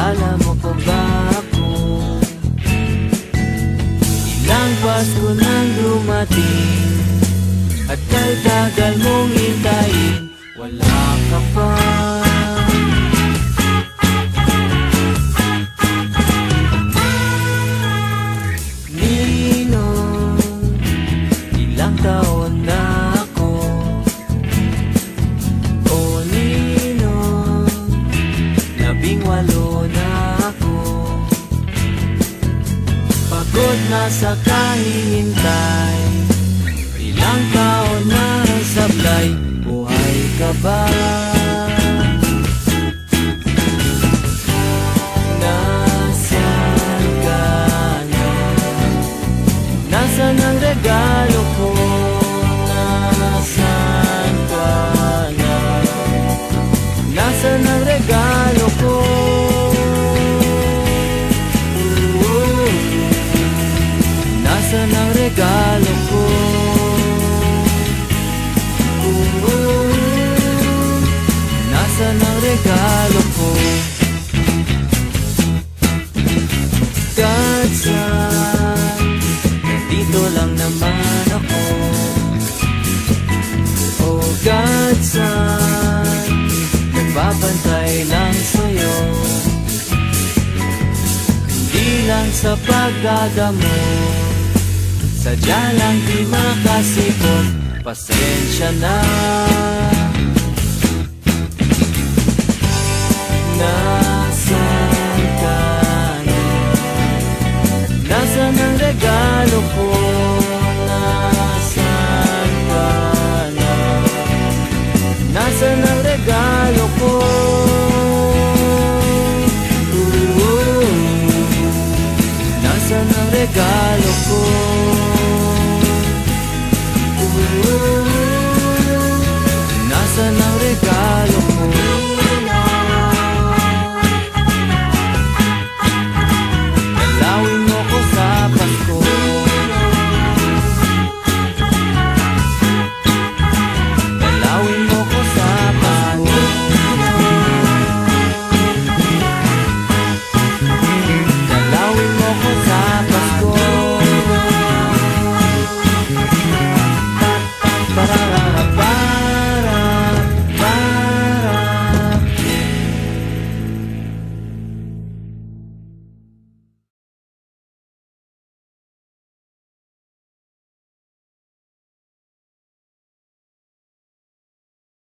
Naalala mo pa ba ako? Ilang Pasko nang dumating At tagal-tagal mong hintayin Wala ka pa Ninong Ilang taon Pagod na sa kahihintay Ilang taon na sablay Buhay ka ba? Nasaan ka na? Nasaan ang regalo ko? Regalo ko? Godson Nandito lang naman ako. Oh Godson Nagbabantay lang sa'yo. Hindi lang sa pagdadamo. Sadya lang di makasipon Pasensya Na